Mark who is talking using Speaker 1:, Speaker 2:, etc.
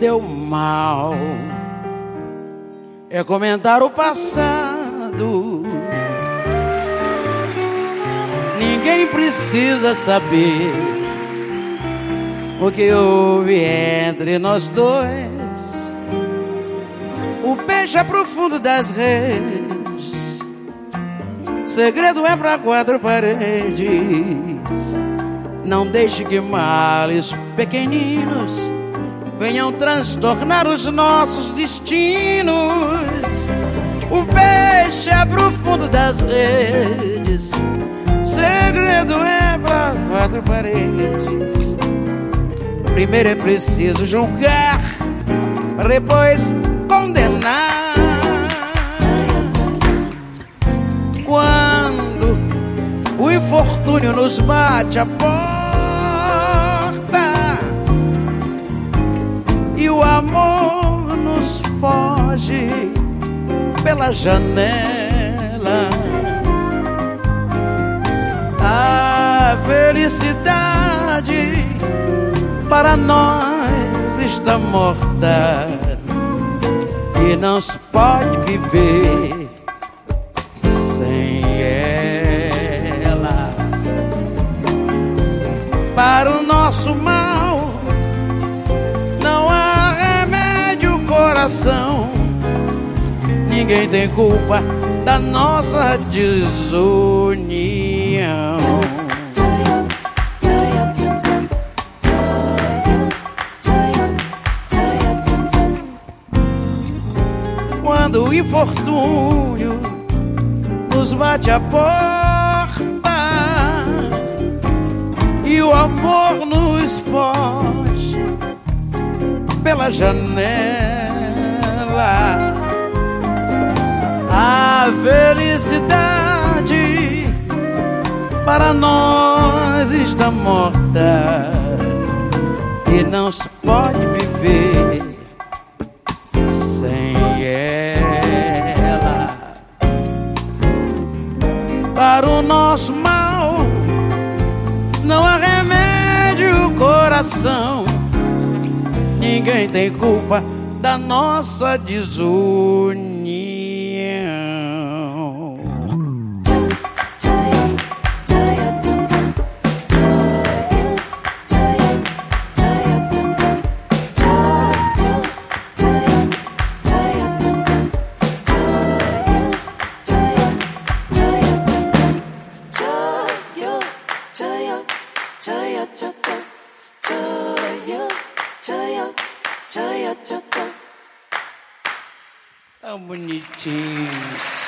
Speaker 1: seu mal é comentar o passado. Ninguém precisa saber o que houve entre nós dois. O peixe é profundo das redes, segredo é para quatro paredes. Não deixe que males pequeninos venham transtornar os nossos destinos. O peixe é profundo das redes, segredo é para quatro paredes. Primeiro é preciso julgar, depois condenar. Quando o infortúnio nos bate a porta amor nos foge pela janela. A felicidade para nós está morta e não se pode viver sem ela. Para o nosso mal coração. Ninguém tem culpa da nossa desunião. Quando o infortúnio nos bate a porta e o amor nos foge pela janela. A felicidade para nós está morta e não se pode viver sem ela. Para o nosso mal não há remédio, coração. Ninguém tem culpa da nossa desunião. 어머니 제임스.